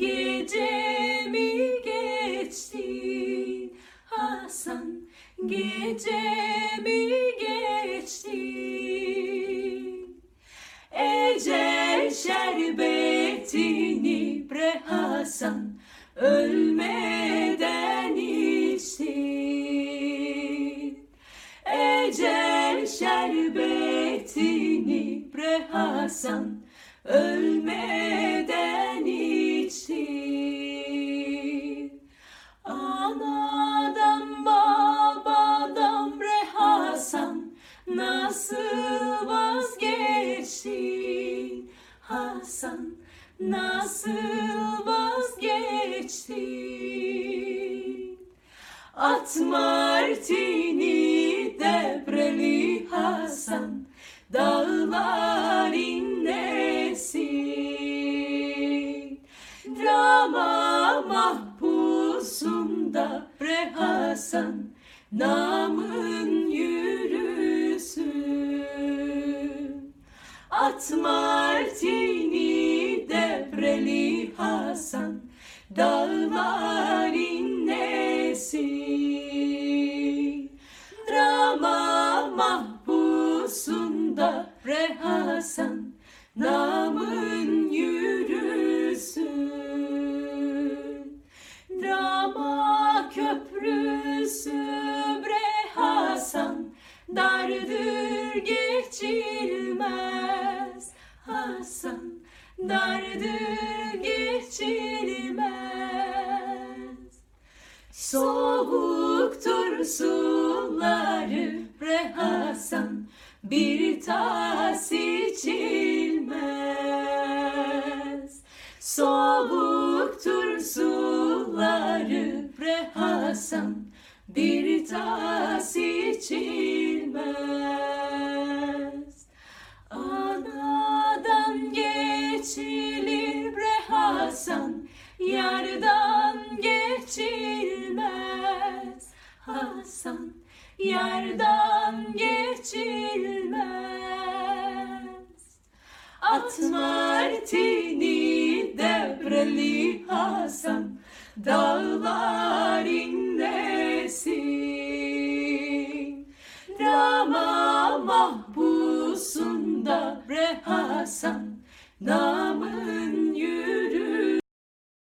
Gecemi geçti Hasan? Gecemi geçti? Ecel şerbetini bre Hasan Ölmeden içti. Ecel şerbetini bre Hasan Ölmeden içti Anadan babadan Hasan Nasıl vazgeçtin? Hasan Nasıl vazgeçtin? At Martini depreli Hasan Dağlar mahpusunda bre Hasan Namın yürüsün At Martini depreli Hasan Dağlar inlesin Drama mahpusunda Bre Hasan Namın geçilmez. Hasan Dardır geçilmez. Soğuktur suları Bre Hasan Bir tas içilmez. Soğuktur suları Bre Hasan Bir tas içilmez Hasan Yardan geçilmez. Hasan Yardan geçilmez. At Martini devreli Hasan Dağlar inlesin. Rama mahpusunda Hasan Namı